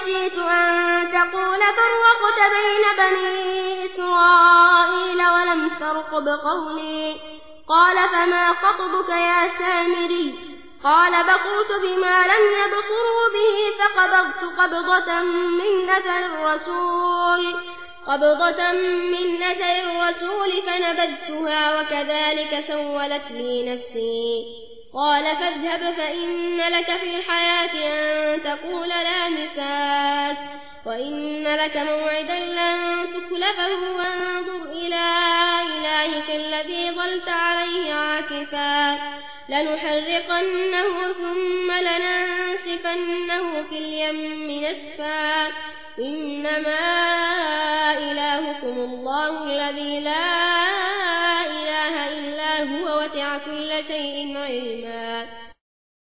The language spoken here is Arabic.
خشيت أن تقول فرقت بين بني إسرائيل ولم ترقب قولي. قال فما خطبك يا سامري؟ قال بقلت بما لم يبصروا به فقبضت قبضة من أثر الرسول. قبضة من أثر الرسول فنبذتها وكذلك سولت لي نفسي. قال فاذهب فإن لك في الحياة أن تقول لا مساس وإن لك موعدا لن تكلفه وانظر إلى إلهك الذي ظلت عليه عاكفا لنحرقنه ثم لننسفنه في اليم نسفا إنما إلهكم الله الذي لا إله إلا هو وتع كل شيء علما